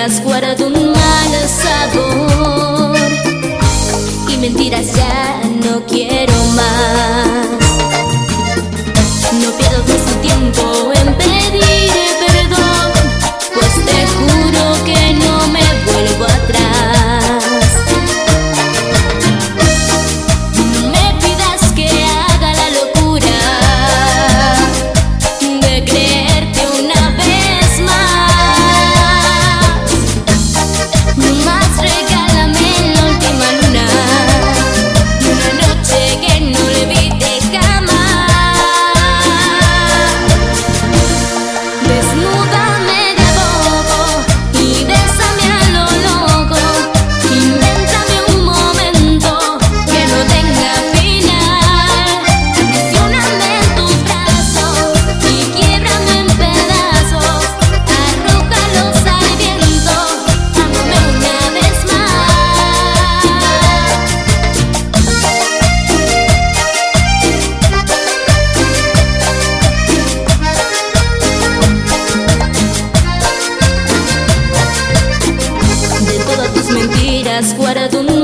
has guardado un las guardo